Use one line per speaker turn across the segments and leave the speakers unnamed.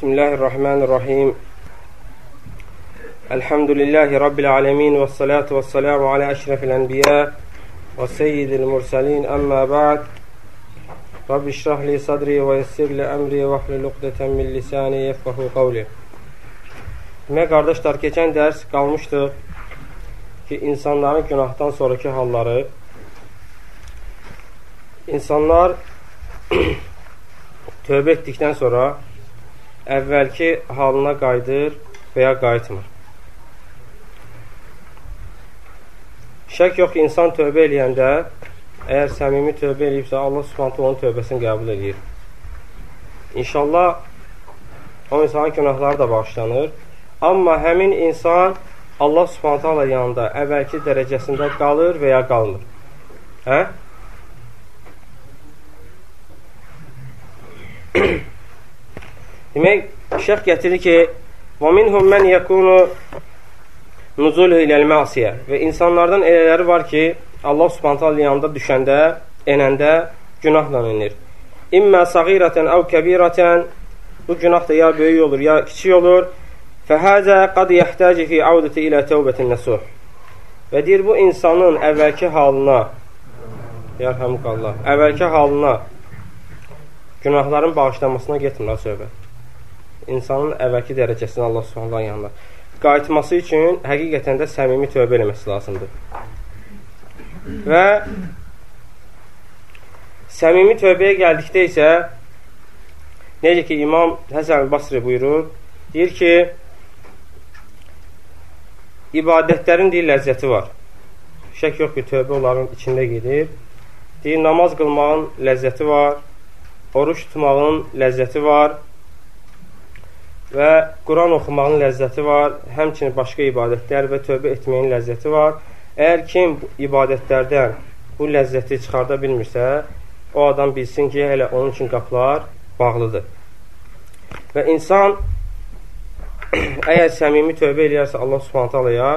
Bismillahirrahmanirrahim. Elhamdülillahi Rabbil alemin ve salatu ve selamu ala eşrefil enbiya ve seyyidil mursalin amma ba'd. Rabbi şrahli sadri ve yessirli emri ve hlul uqdeten min lisani yefkahu qavli. Demək, qardaşlar, keçən dərs qalmışdı ki, insanların günahdan sonraki halları insanlar tövbə etdikdən sonra əvvəlki halına qayıdır və ya qayıtmır. Şək yox ki, insan tövbə eləyəndə, əgər səmimi tövbə eləyibsə, Allah subhanətə onun tövbəsini qəbul edir. İnşallah, o insanın günahları da bağışlanır. Amma həmin insan Allah subhanətə Allah yanında əvvəlki dərəcəsində qalır və ya qalmır. Hə? Demək, şəx gətirir ki, və minhum mən yəkunu nuzulhu iləl məsiyə və insanlardan elələri var ki, Allah subhantallı yanında düşəndə, enəndə günahla inir. İmmə səğirətən əv kəbirətən bu günah da ya böyük olur, ya kiçik olur. Fəhəzə qad yəhtəci fi əvdəti ilə təvbətin nəsuh. Və deyir, bu insanın əvvəlki halına, yarhəmqallah, əvvəlki halına günahların bağışlanmasına getmir söhbət insanın əvvəlki dərəcəsini Allah Subhanahu yanında qayıtması üçün həqiqətən də səmimi tövbə eləməsi lazımdır. Və səmimi tövbəyə gəldikdə isə necə ki İmam Həsən Basri buyurur, deyir ki ibadətlərin deyir ləzzəti var. Şək yox ki, tövbə onların içində gedir. Deyir, namaz qılmağın ləzzəti var, oruç tutmağın ləzzəti var, və Quran oxumağın ləzzəti var, həmçinin başqa ibadətlər və tövbə etməyin ləzzəti var. Əgər kim ibadətlərdən bu ləzzəti çıxarda bilmirsə, o adam bilsin ki, hələ onun üçün qapılar bağlıdır. Və insan əgər səmimi tövbə eləyərsə Allah subhanət alaya,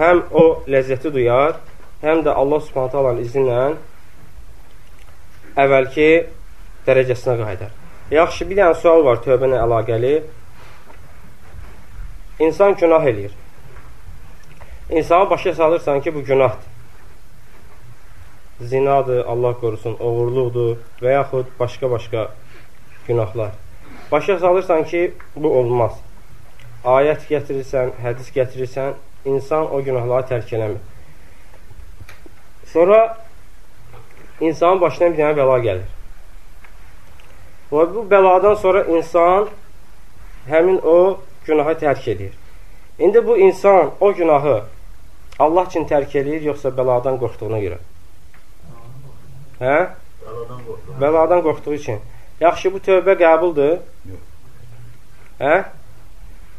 həm o ləzzəti duyar, həm də Allah subhanət alanın izni ilə əvvəlki dərəcəsinə qayıdar. Yaxşı, bir dənə sual var tövbə ilə əlaqəli. İnsan günah eləyir. İnsanı başa salırsan ki, bu günahdır. Zinadır, Allah qorusun, oğurluqdur və yaxud başqa-başqa günahlar. Başa salırsan ki, bu olmaz. Ayət gətirirsən, hədis gətirirsən, insan o günahları tərk eləmir. Sonra insanın başına bir dənə bəla gəlir. Və bu bəladan sonra insan həmin o günahı tərk edir. İndi bu insan o günahı Allah üçün tərk edir, yoxsa bəladan qorxduğuna görə? Hə? Bəladan qorxduğu. Bəladan qorxduğu üçün. Yaxşı, bu tövbə qəbuldur? Yox. Hə?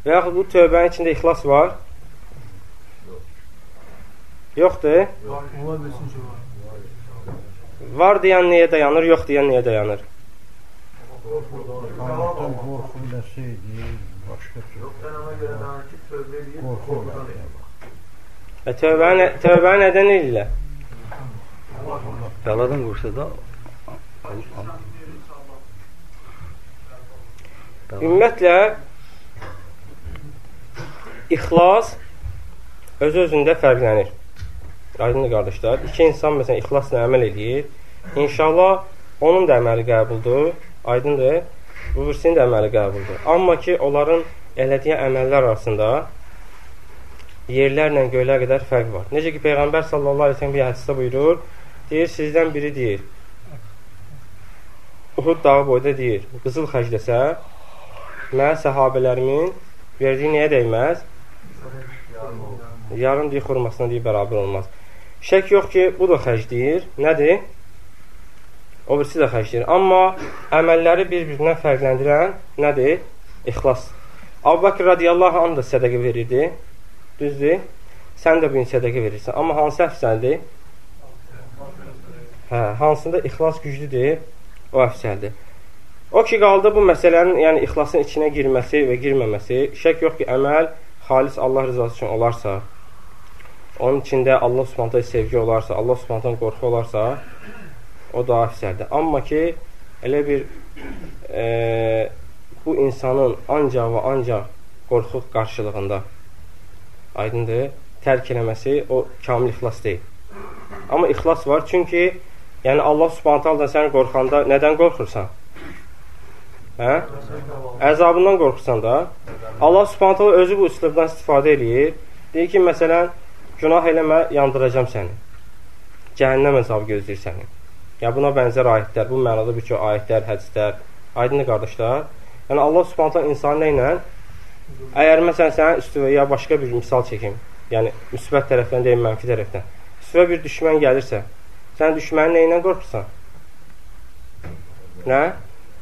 Və yaxud bu tövbənin içində ixlas var? Yox. Yoxdur? Yox. Var deyən niyə dayanır, yox deyən niyə dayanır?
Allahdan qorxu nəsəydi, başqa söz. Yox, sən ona görə daha ki, tövbə edib, qorxudan
Və tövbəni, tövbəni nədən edirlər?
Bəladan qorxsa da
Ümumiyyətlə ixlas öz-özündə fərqlənir. Aydınlı qardaşlar, iki insan məsələn ixlasla əməl edir. İnşallah onun da əməli qəbuldur. Aydındır? Bu birisinin də əməli qəbuldur. Amma ki, onların elədiyi əməllər arasında yerlərlə göylər qədər fərq var. Necə ki, Peyğəmbər sallallahu aleyhi ve sellem bir hədisdə buyurur, deyir, sizdən biri deyir, Uhud dağı boyda deyir, qızıl xərcləsə, mənə səhabələrimin verdiyi nəyə dəyməz? Yarım deyir, xurmasına deyir, bərabər olmaz. Şək yox ki, bu da xərc deyir. Nədir? O birisi də xərcləyir. Amma əməlləri bir-birindən fərqləndirən nədir? İxlas. Abu Bakr radiyallahu anh da sədəqə verirdi. Düzdür? Sən də bu gün sədəqə verirsən. Amma hansı əfsəldir? Hə, hansında ixlas güclüdür? O əfsəldir. O ki, qaldı bu məsələnin, yəni ixlasın içinə girməsi və girməməsi. Şək yox ki, əməl xalis Allah rızası üçün olarsa, onun içində Allah subhanətə sevgi olarsa, Allah subhanətən qorxu olarsa, o daha əfsərdir. Amma ki, elə bir e, bu insanın ancaq və ancaq qorxuq qarşılığında aydındır, tərk eləməsi o kamil ixlas deyil. Amma ixlas var, çünki yəni Allah subhanət da sən qorxanda nədən qorxursan? Hə? Əzabından qorxursan da. Allah subhanət özü bu üslubdan istifadə eləyir. Deyir ki, məsələn, günah eləmə, yandıracam səni. Cəhənnəm əzabı gözləyir səni. Ya buna bənzər ayətlər, bu mənada bir çox ayətlər, hədislər, aydınlı qardaşlar. Yəni Allah Subhanahu insanı nə ilə əgər məsələn sənin üstünə ya başqa bir misal çəkim, yəni müsbət tərəfdən deyil, mənfi tərəfdən. Üstünə bir düşmən gəlirsə, sən düşmənin nə ilə qorxursan? Nə?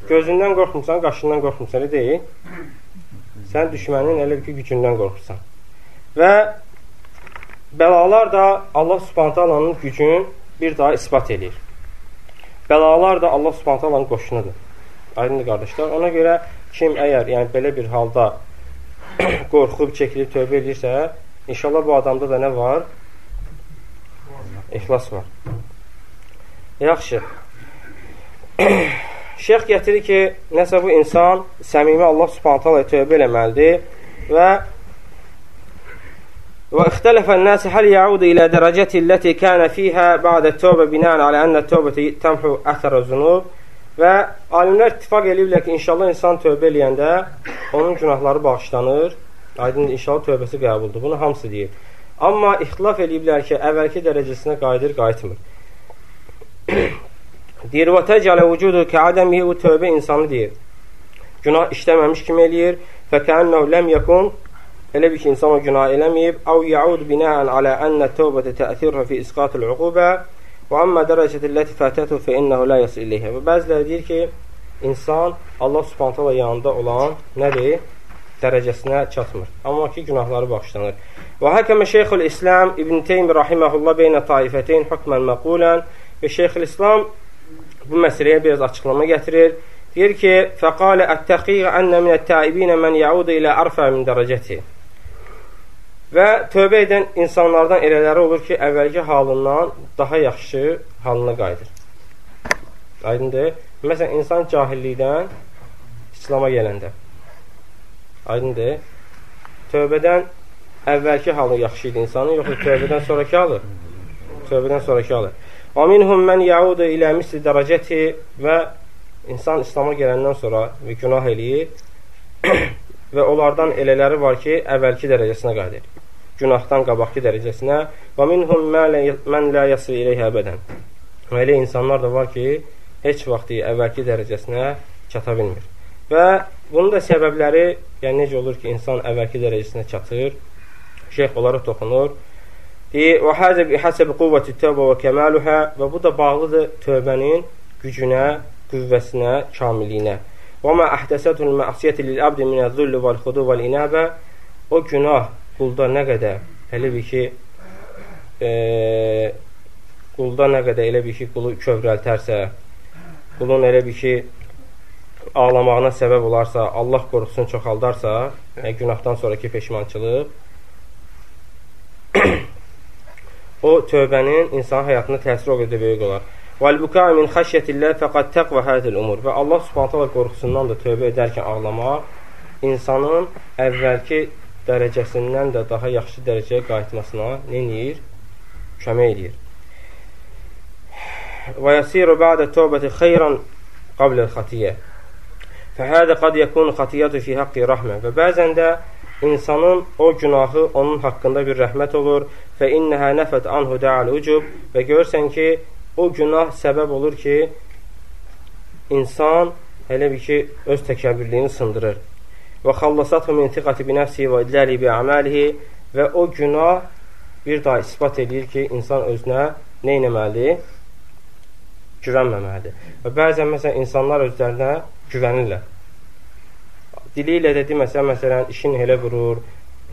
Gözündən qorxmursan, qaşından qorxmursan, elə deyil? Sən düşmənin elə ki, gücündən qorxursan. Və bəlalar da Allah Subhanahu gücünü bir daha isbat edir. Bəlalar da Allah Subhanahu taalanın qoşunudur. Aydındır qardaşlar. Ona görə kim əgər yəni belə bir halda qorxub, çəkilib tövbə edirsə, inşallah bu adamda da nə var? İxlas var. Yaxşı. Şeyx gətirir ki, nəsə bu insan səmimi Allah Subhanahu taala tövbə eləməlidir və واختلف الناس هل يعود إلى درجته التي كان فيها بعد التوبة بناء على أن التوبة تمحو أثر الذنوب və alimlər ittifaq eləyirlər ki, inşallah insan tövbə eləyəndə onun günahları bağışlanır. Aydın inşallah tövbəsi qəbuldur. Bunu hamısı deyir. Amma ixtilaf eləyiblər ki, əvvəlki dərəcəsinə qayıdır, qayıtmır. deyir, və təcələ vücudu kəadəmihi bu tövbə insanı deyir. Günah işləməmiş kimi eləyir. Fəkənnəhu ləm yəkun Elə bir ki, insan o günah eləməyib. Əv yaud binəən alə ənə tövbətə təəthirə fi isqatul uqubə və amma dərəcəti ləti fətətu fə innəhu lə yəs iləyhə. Və bəziləri deyir ki, insan Allah subhanətələ yanında olan nədir? Dərəcəsinə çatmır. Amma ki, günahları bağışlanır. Və həkəmə Şeyxül İslam İbn Teym rahiməhullah beynə taifəteyn hükmən məqulən və Şeyxül İslam bu məsələyə biraz açıqlama gətirir. Deyir ki, fəqalə ət-təqiq ənə minət-taibinə mən yaudu ilə arfə min dərəcəti. Və tövbə edən insanlardan elələri olur ki, əvvəlki halından daha yaxşı halına qayıdır. Aydındır? Məsələn, insan cahillikdən İslama gələndə. Aydındır? Tövbədən əvvəlki halı yaxşı idi insanın, yoxsa tövbədən sonraki halı? Tövbədən sonraki halı. Və minhum mən yaudu ilə misli dərəcəti və insan İslama gələndən sonra günah eləyir və onlardan elələri var ki, əvvəlki dərəcəsinə qayıdır günahdan qabaqki dərəcəsinə və minhum mən la yasri ileyhə əbədən. Və elə insanlar da var ki, heç vaxt əvvəlki dərəcəsinə çata bilmir. Və bunun da səbəbləri, yəni necə olur ki, insan əvvəlki dərəcəsinə çatır, şeyx onlara toxunur. Deyir, və həzə bi həsəbi quvvəti tövbə və kəmaluhə və bu da bağlıdır tövbənin gücünə, qüvvəsinə, kamilliyinə. Və mə əhdəsətul məqsiyyəti lil abdi minəz-zulli vəl-xudu vəl-inəbə o günah qulda nə qədər elə bir ki e, qulda nə qədər elə bir ki qulu kövrəltərsə qulun elə bir ki ağlamağına səbəb olarsa Allah qorxusunu çoxaldarsa yəni günahdan sonraki peşmançılıq o tövbənin insan həyatına təsir o qədər böyük olar. Vəl-buka min xəşyətillah fəqad təqvə hədil umur. Və Allah Subhanahu qorxusundan da tövbə edərkən ağlamaq insanın əvvəlki dərəcəsindən də daha yaxşı dərəcəyə qayıtmasına nə edir? Kömək edir. Və yəsiru bə'də tövbəti xeyran qablə xatiyyə. Fəhədə qad yəkun xatiyyətu fi haqqi rəhmə. Və bəzən də insanın o günahı onun haqqında bir rəhmət olur. Fə innəhə nəfət anhu də'al ucub. Və görürsən ki, o günah səbəb olur ki, insan elə bir ki, öz təkəbbürlüyünü sındırır və xallasathu min tiqati bi nəfsi və idləli bi əməlihi və o günah bir daha ispat edir ki, insan özünə nə etməlidir? Güvənməməlidir. Və bəzən məsələn insanlar özlərinə güvənirlər. Dili ilə də deməsə, məsələn, işin elə vurur,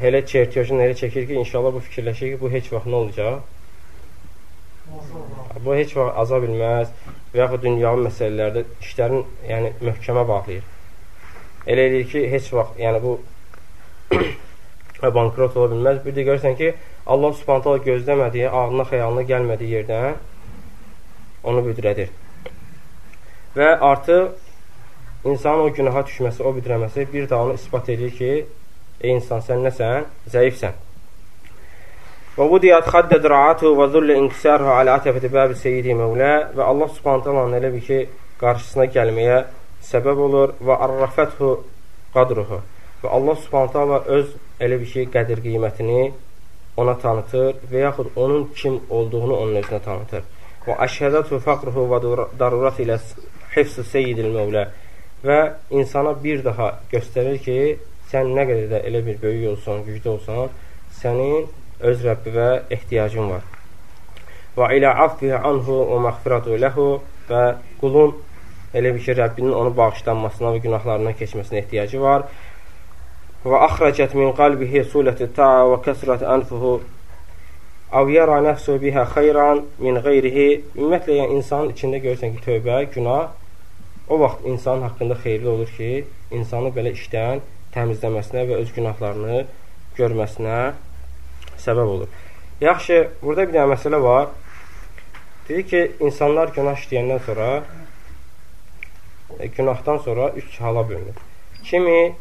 elə çertiyojunu elə çəkir ki, inşallah bu fikirləşir ki, bu heç vaxt nə olacaq? Bu heç vaxt aza bilməz və yaxud dünyavi məsələlərdə işlərin yəni, möhkəmə bağlayır elə eləyir ki, heç vaxt, yəni bu bankrot ola bilməz. Bir də görürsən ki, Allah subhanətələ gözləmədiyi, ağlına, xəyalına gəlmədiyi yerdən onu büdrədir. Və artıq insanın o günaha düşməsi, o büdrəməsi bir daha onu ispat edir ki, ey insan, sən nəsən? Zəifsən. Və vudiyat xaddəd raatu və zullə inkisarhu alə atəfəti bəbi seyyidi məvlə və Allah subhanətə Allah elə bir ki, qarşısına gəlməyə səbəb olur və arrafəthu qadruhu və Allah subhanətə Allah öz elə bir ki, qədir qiymətini ona tanıtır və yaxud onun kim olduğunu onun özünə tanıtır. Və əşhədətü fəqruhu və darurat ilə hifz-i seyyidil mövlə və insana bir daha göstərir ki, sən nə qədər də elə bir böyük olsan, güclü olsan, sənin öz Rəbbivə ehtiyacın var. Və ilə affi anhu və məğfiratu ləhu və qulun elə bir ki, Rəbbinin onu bağışlanmasına və günahlarından keçməsinə ehtiyacı var və axrəcət min qalbihi sulətü ta'a və kəsrət ənfuhu Av yara nəfsu bihə xeyran min qeyrihi Ümumiyyətlə, yəni insanın içində görürsən ki, tövbə, günah o vaxt insan haqqında xeyirli olur ki, insanı belə işdən təmizləməsinə və öz günahlarını görməsinə səbəb olur. Yaxşı, burada bir dənə məsələ var. Dedi ki, insanlar günah işləyəndən sonra günahdan sonra üç hala bölünür. Kimi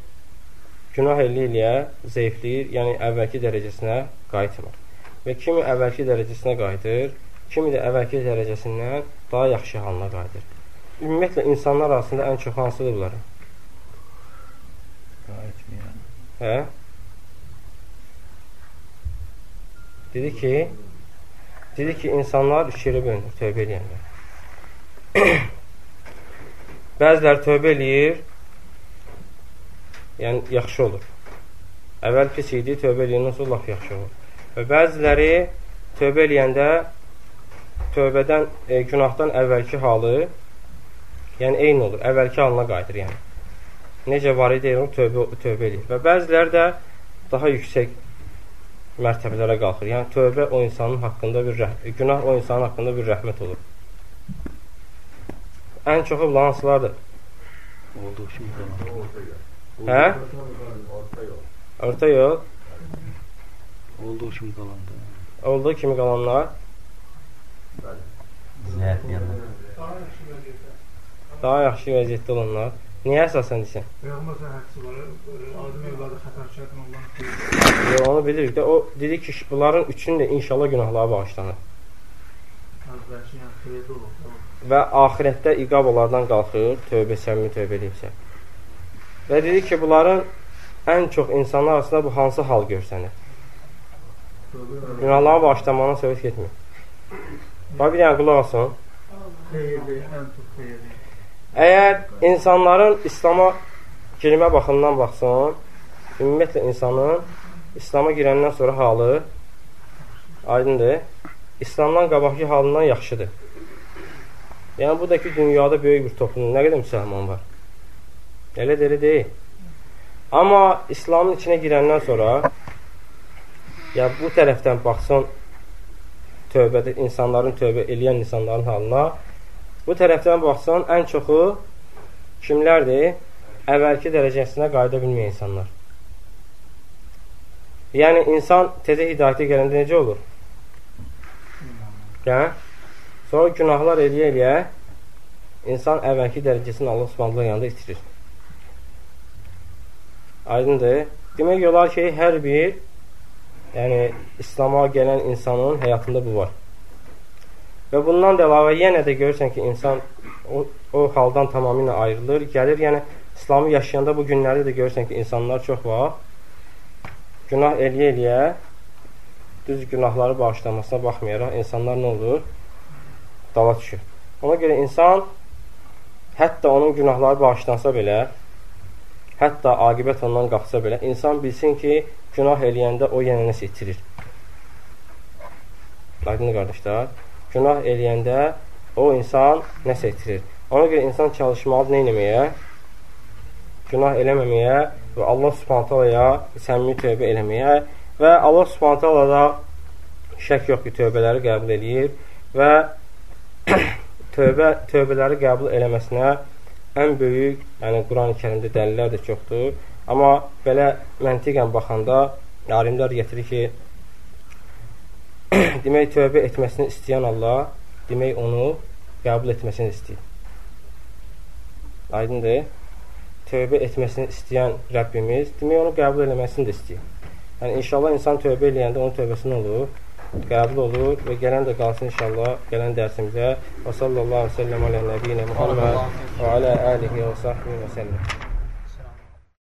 günah eləyə-eləyə zəifləyir, yəni əvvəlki dərəcəsinə qayıtmır. Və kimi əvvəlki dərəcəsinə qayıdır, kimi də əvvəlki dərəcəsindən daha yaxşı halına qayıdır. Ümumiyyətlə, insanlar arasında ən çox hansıdır bunların?
Qayıtmayan.
Hə? Dedi ki, dedi ki, insanlar yerə bölünür tövbə eləyənlər. Bəziləri tövbə eləyir, yəni yaxşı olur. Əvvəl pis idi, tövbə eləyəndən sonra laf yaxşı olur. Və bəziləri tövbə eləyəndə tövbədən, e, günahdan əvvəlki halı yəni eyni olur, əvvəlki halına qayıdır yəni. Necə var idi, onu tövbə, tövbə eləyir. Və bəziləri də daha yüksək mərtəbələrə qalxır. Yəni tövbə o insanın haqqında bir günah o insanın haqqında bir rəhmət olur. Ən çoxu bunlar hansılardır?
Olduğu kimi qalan.
Hə? Orta yol.
Olduğu kimi qalandı.
Olduğu kimi qalanlar.
Zəifləyənlər.
Daha yaxşı vəziyyətdə olanlar. Niyə əsasən desən?
Peyğəmbər hədisi var. Adəm evladı xətakarın olan
Yox, onu bilirik də. O dedi ki, bunların üçünün də inşallah günahları bağışlanır.
Əvvəlki yəni xeyirli olur.
Və axirətdə iqab onlardan qalxır, tövbə səmimi tövbə edibsə. Və dedi ki, bunların ən çox insanlar arasında bu hansı hal görsənir? Günahları bağışlamağına söhbət getmir. Bax, bir dənə qulaq olsun. Əgər insanların İslama girmə baxımından baxsın, ümumiyyətlə insanın İslama girəndən sonra halı aydındır, İslamdan qabaqki halından yaxşıdır. Yəni, bu da ki, dünyada böyük bir toplum, nə qədər müsəlman var? Elə də elə deyil. Amma İslamın içinə girəndən sonra ya bu tərəfdən baxsın tövbədə insanların tövbə eləyən insanların halına bu tərəfdən baxsan ən çoxu kimlərdir? Əvvəlki dərəcəsinə qayıda bilməyən insanlar. Yəni, insan tezə hidayətə gələndə necə olur? Hə? Sonra günahlar eləyə-eləyə insan əvvəlki dərəcəsini Allah subhanallah yanında itirir. Aydındır. Demək olar ki, hər bir yəni, İslama gələn insanın həyatında bu var. Və bundan da əlavə yenə də görürsən ki, insan o, o haldan tamamilə ayrılır, gəlir. Yəni, İslamı yaşayanda bu günlərdə də görürsən ki, insanlar çox var. Günah eləyə-eləyə düz günahları bağışlamasına baxmayaraq insanlar nə olur? Dala düşür. Ona görə insan hətta onun günahları bağışlansa belə hətta aqibət ondan qalxsa belə, insan bilsin ki, günah eləyəndə o yenə nəsə itirir. Aydın qardaşlar, günah eləyəndə o insan nəsə itirir. Ona görə insan çalışmalıdır nə eləməyə? Günah eləməməyə və Allah subhantalaya səmimi tövbə eləməyə və Allah subhantalada şək yox ki, tövbələri qəbul eləyir və tövbə, tövbələri qəbul eləməsinə ən böyük, yəni Quran-ı Kərimdə dəlillər də çoxdur. Amma belə məntiqən baxanda alimlər gətirir ki, demək tövbə etməsini istəyən Allah, demək onu qəbul etməsini istəyir. Aydındır? tövbə etməsini istəyən Rəbbimiz, demək onu qəbul eləməsini də istəyir. Yəni inşallah insan tövbə eləyəndə onun tövbəsi nə olur? Qəbul olur və gələn də qalsın inşallah gələn dərsimizə. Və sallallahu əleyhi və səlləm alə nəbiyinə Muhammed və alə alihi və səhbihi və səlləm.